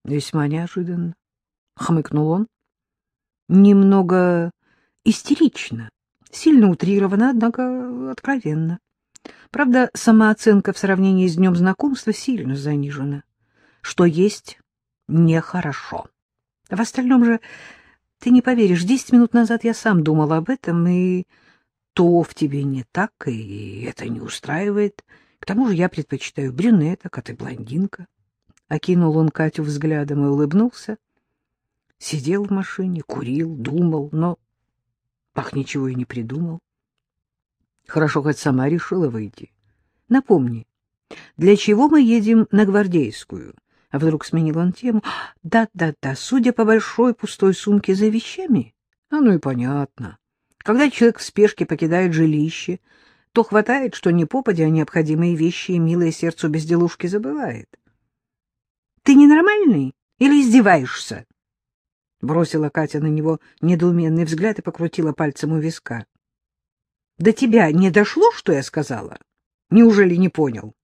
— Весьма неожиданно, — хмыкнул он. Немного истерично, сильно утрировано, однако откровенно. Правда, самооценка в сравнении с днем знакомства сильно занижена. Что есть нехорошо. В остальном же, ты не поверишь, десять минут назад я сам думал об этом, и то в тебе не так, и это не устраивает. К тому же я предпочитаю брюнеток, а ты блондинка. Окинул он Катю взглядом и улыбнулся. Сидел в машине, курил, думал, но так ничего и не придумал. Хорошо, хоть сама решила выйти. Напомни, для чего мы едем на Гвардейскую? А вдруг сменил он тему. Да-да-да, судя по большой пустой сумке за вещами. А ну и понятно. Когда человек в спешке покидает жилище, то хватает, что не попадя, а необходимые вещи и милое сердцу безделушки забывает. — Ты ненормальный или издеваешься? Бросила Катя на него недоуменный взгляд и покрутила пальцем у виска. — До тебя не дошло, что я сказала? Неужели не понял?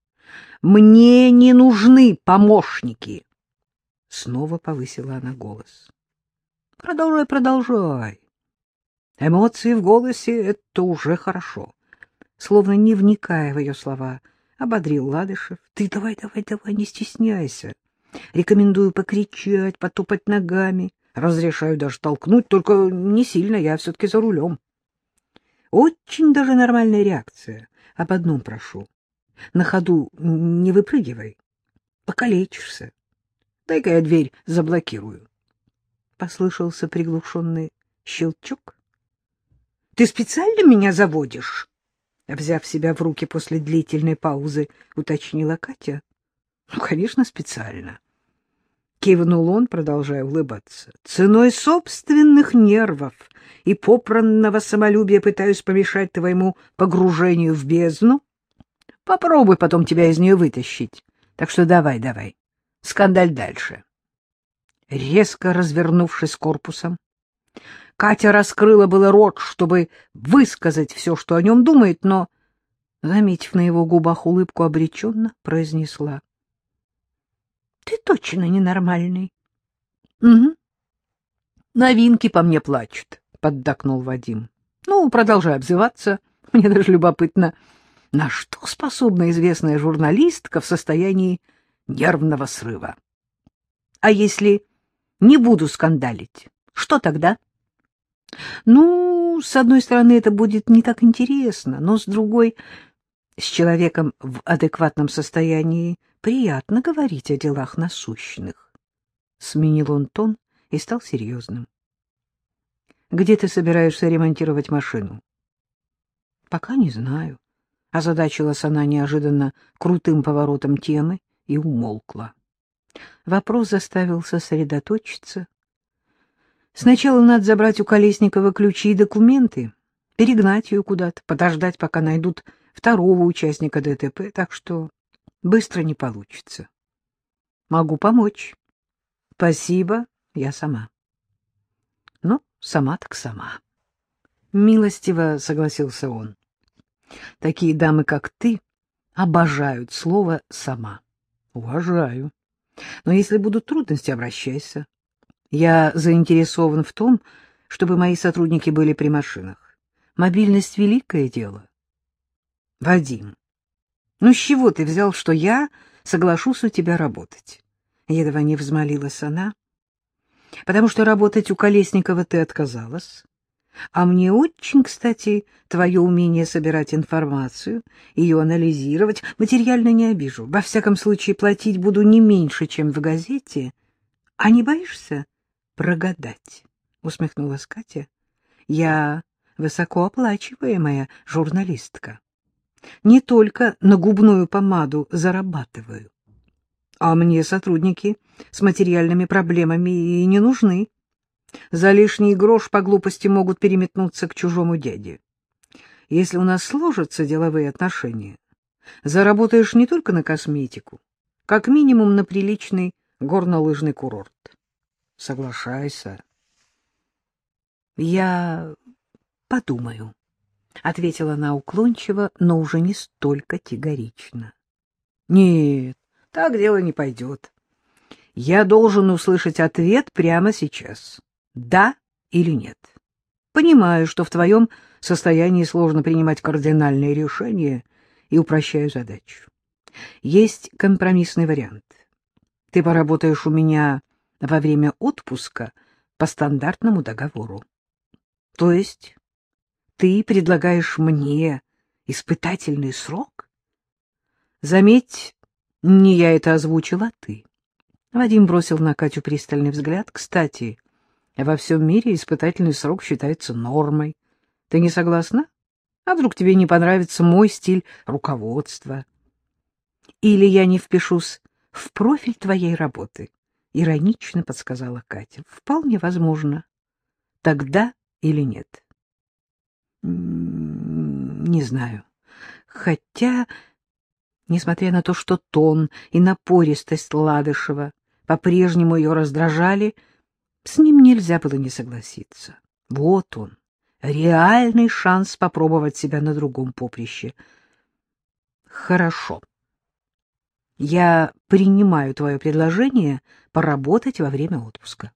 — Мне не нужны помощники. Снова повысила она голос. — Продолжай, продолжай. Эмоции в голосе — это уже хорошо. Словно не вникая в ее слова, ободрил Ладышев. — Ты давай, давай, давай, не стесняйся. Рекомендую покричать, потопать ногами. Разрешаю даже толкнуть, только не сильно, я все-таки за рулем. Очень даже нормальная реакция. Об одном прошу. На ходу не выпрыгивай. Покалечишься. Дай-ка я дверь заблокирую. Послышался приглушенный щелчок. — Ты специально меня заводишь? Взяв себя в руки после длительной паузы, уточнила Катя. — Ну, конечно, специально. Кивнул он, продолжая улыбаться. Ценой собственных нервов и попранного самолюбия пытаюсь помешать твоему погружению в бездну. Попробуй потом тебя из нее вытащить. Так что давай, давай, скандаль дальше. Резко развернувшись корпусом, Катя раскрыла было рот, чтобы высказать все, что о нем думает, но, заметив на его губах улыбку, обреченно произнесла. Ты точно ненормальный. — Угу. — Новинки по мне плачут, — поддакнул Вадим. — Ну, продолжай обзываться. Мне даже любопытно, на что способна известная журналистка в состоянии нервного срыва. — А если не буду скандалить, что тогда? — Ну, с одной стороны, это будет не так интересно, но с другой, с человеком в адекватном состоянии приятно говорить о делах насущных. Сменил он тон и стал серьезным. — Где ты собираешься ремонтировать машину? — Пока не знаю. Озадачилась она неожиданно крутым поворотом темы и умолкла. Вопрос заставил сосредоточиться. Сначала надо забрать у Колесникова ключи и документы, перегнать ее куда-то, подождать, пока найдут второго участника ДТП, так что Быстро не получится. Могу помочь. Спасибо, я сама. Ну, сама так сама. Милостиво согласился он. Такие дамы, как ты, обожают слово «сама». Уважаю. Но если будут трудности, обращайся. Я заинтересован в том, чтобы мои сотрудники были при машинах. Мобильность — великое дело. Вадим, ну, с чего ты взял, что я соглашусь у тебя работать? Едва не взмолилась она. Потому что работать у Колесникова ты отказалась. А мне очень, кстати, твое умение собирать информацию, ее анализировать, материально не обижу. Во всяком случае, платить буду не меньше, чем в газете. А не боишься прогадать? — усмехнулась Катя. — Я высокооплачиваемая журналистка не только на губную помаду зарабатываю. А мне сотрудники с материальными проблемами и не нужны. За лишний грош по глупости могут переметнуться к чужому дяде. Если у нас сложатся деловые отношения, заработаешь не только на косметику, как минимум на приличный горнолыжный курорт. Соглашайся. Я подумаю. — ответила она уклончиво, но уже не столь категорично. — Нет, так дело не пойдет. Я должен услышать ответ прямо сейчас. Да или нет. Понимаю, что в твоем состоянии сложно принимать кардинальные решения и упрощаю задачу. Есть компромиссный вариант. Ты поработаешь у меня во время отпуска по стандартному договору. То есть ты предлагаешь мне испытательный срок? Заметь, не я это озвучила, а ты. Вадим бросил на Катю пристальный взгляд. Кстати, во всем мире испытательный срок считается нормой. Ты не согласна? А вдруг тебе не понравится мой стиль руководства? Или я не впишусь в профиль твоей работы? Иронично подсказала Катя. Вполне возможно. Тогда или нет? Не знаю. Хотя, несмотря на то, что тон и напористость Ладышева по-прежнему ее раздражали, с ним нельзя было не согласиться. Вот он, реальный шанс попробовать себя на другом поприще. Хорошо. Я принимаю твое предложение поработать во время отпуска.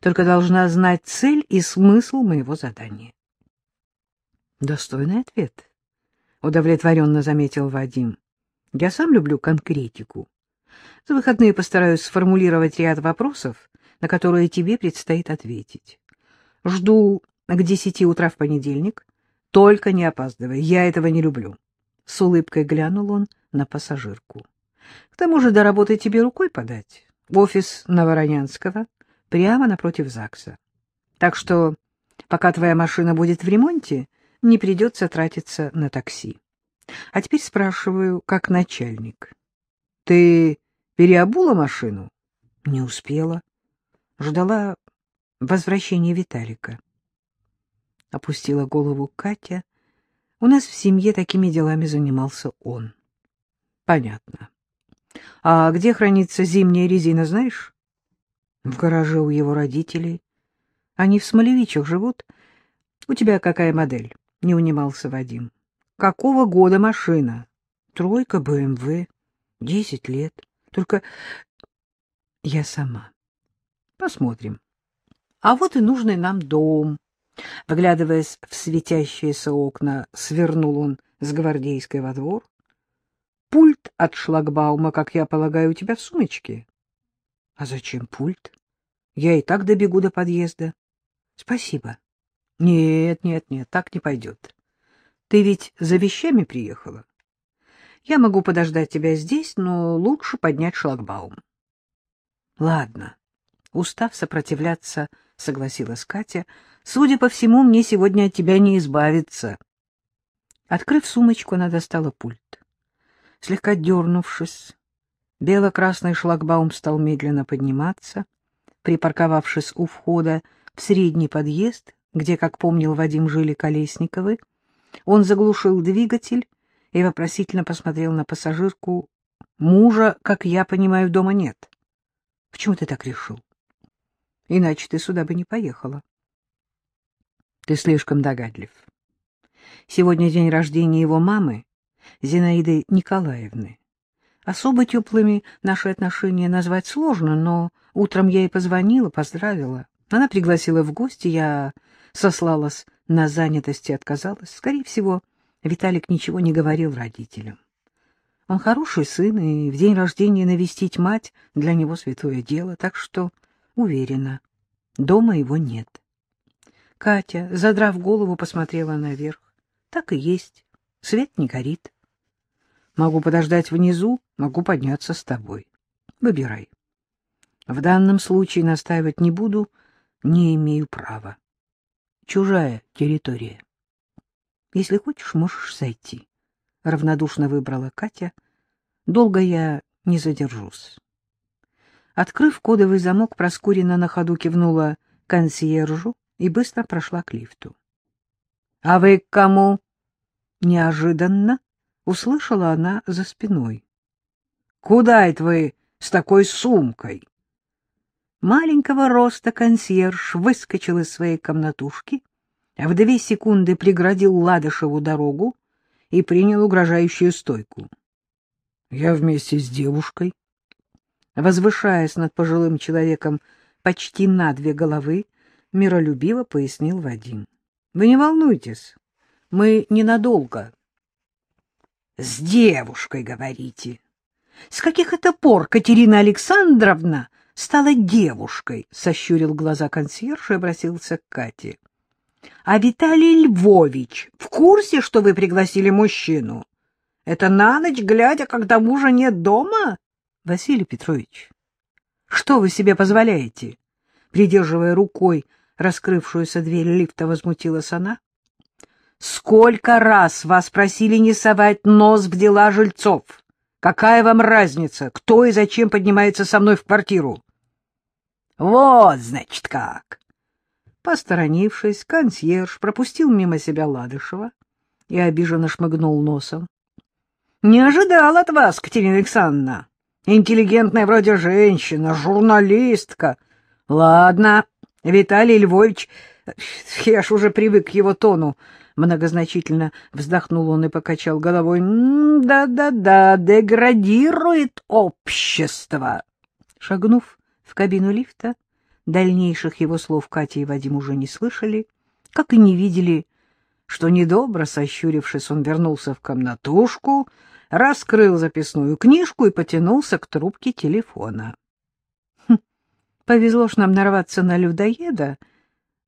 Только должна знать цель и смысл моего задания. Достойный ответ, — удовлетворенно заметил Вадим. Я сам люблю конкретику. За выходные постараюсь сформулировать ряд вопросов, на которые тебе предстоит ответить. Жду к десяти утра в понедельник. Только не опаздывай, я этого не люблю. С улыбкой глянул он на пассажирку. К тому же до работы тебе рукой подать. В офис Новоронянского, прямо напротив ЗАГСа. Так что, пока твоя машина будет в ремонте, не придется тратиться на такси. А теперь спрашиваю, как начальник. Ты переобула машину? Не успела. Ждала возвращения Виталика. Опустила голову Катя. У нас в семье такими делами занимался он. Понятно. А где хранится зимняя резина, знаешь? В гараже у его родителей. Они в Смолевичах живут. У тебя какая модель? Не унимался Вадим. Какого года машина? Тройка БМВ. Десять лет. Только я сама. Посмотрим. А вот и нужный нам дом. Выглядываясь в светящиеся окна, свернул он с гвардейской во двор. Пульт от шлагбаума, как я полагаю, у тебя в сумочке. А зачем пульт? Я и так добегу до подъезда. Спасибо. Нет, нет, нет, так не пойдет. Ты ведь за вещами приехала? Я могу подождать тебя здесь, но лучше поднять шлагбаум. Ладно. Устав сопротивляться, согласилась Катя. Судя по всему, мне сегодня от тебя не избавиться. Открыв сумочку, она достала пульт. Слегка дернувшись, бело-красный шлагбаум стал медленно подниматься. Припарковавшись у входа в средний подъезд, где, как помнил Вадим, жили Колесниковы, он заглушил двигатель и вопросительно посмотрел на пассажирку. «Мужа, как я понимаю, дома нет. Почему ты так решил? Иначе ты сюда бы не поехала». «Ты слишком догадлив. Сегодня день рождения его мамы, Зинаиды Николаевны. Особо теплыми наши отношения назвать сложно, но утром я ей позвонила, поздравила. Она пригласила в гости, я сослалась на занятость и отказалась. Скорее всего, Виталик ничего не говорил родителям. Он хороший сын, и в день рождения навестить мать для него святое дело, так что, уверена, дома его нет. Катя, задрав голову, посмотрела наверх. Так и есть, свет не горит. Могу подождать внизу, могу подняться с тобой. Выбирай. В данном случае настаивать не буду, не имею права. Чужая территория. Если хочешь, можешь сойти. Равнодушно выбрала Катя. Долго я не задержусь. Открыв кодовый замок, Проскурина на ходу кивнула консьержу и быстро прошла к лифту. — А вы к кому? — неожиданно услышала она за спиной. — Куда это вы с такой сумкой? Маленького роста консьерж выскочил из своей комнатушки, в две секунды преградил Ладышеву дорогу и принял угрожающую стойку. — Я вместе с девушкой. Возвышаясь над пожилым человеком почти на две головы, миролюбиво пояснил Вадим. — Вы не волнуйтесь, мы ненадолго. — С девушкой, говорите. С каких это пор Катерина Александровна стала девушкой? — сощурил глаза консьерж и обратился к Кате. — А Виталий Львович в курсе, что вы пригласили мужчину? Это на ночь, глядя, когда мужа нет дома? — Василий Петрович, что вы себе позволяете? Придерживая рукой раскрывшуюся дверь лифта, возмутилась она. — Сколько раз вас просили не совать нос в дела жильцов? Какая вам разница, кто и зачем поднимается со мной в квартиру? — Вот, значит, как! Посторонившись, консьерж пропустил мимо себя Ладышева и обиженно шмыгнул носом. — Не ожидал от вас, Катерина Александровна. Интеллигентная вроде женщина, журналистка. Ладно, Виталий Львович, я ж уже привык к его тону. Многозначительно вздохнул он и покачал головой. Да-да-да, деградирует общество. Шагнув в кабину лифта, дальнейших его слов Катя и Вадим уже не слышали, как и не видели, что недобро сощурившись, он вернулся в комнатушку, раскрыл записную книжку и потянулся к трубке телефона. Хм, повезло ж нам нарваться на людоеда,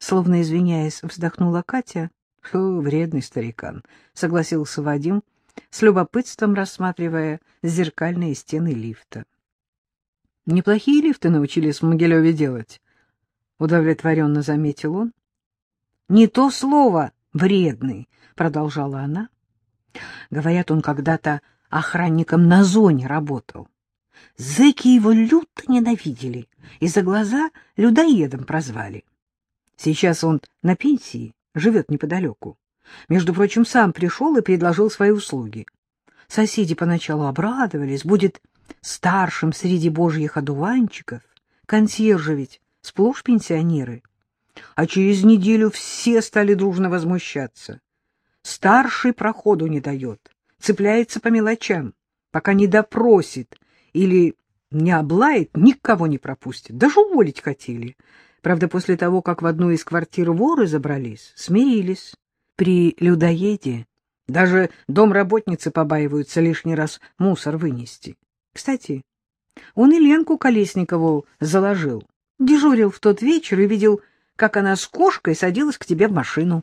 словно извиняясь, вздохнула Катя. Фу, вредный старикан, согласился Вадим, с любопытством рассматривая зеркальные стены лифта. Неплохие лифты научились в Могилеве делать, удовлетворенно заметил он. Не то слово вредный, продолжала она. Говорят, он когда-то охранником на зоне работал. Зэки его люто ненавидели и за глаза людоедом прозвали. Сейчас он на пенсии, живет неподалеку. Между прочим, сам пришел и предложил свои услуги. Соседи поначалу обрадовались, будет старшим среди божьих одуванчиков. Консьержи ведь сплошь пенсионеры. А через неделю все стали дружно возмущаться. Старший проходу не дает, цепляется по мелочам, пока не допросит или не облает, никого не пропустит. Даже уволить хотели. Правда, после того, как в одну из квартир воры забрались, смирились. При людоеде даже домработницы побаиваются лишний раз мусор вынести. Кстати, он и Ленку Колесникову заложил. Дежурил в тот вечер и видел, как она с кошкой садилась к тебе в машину.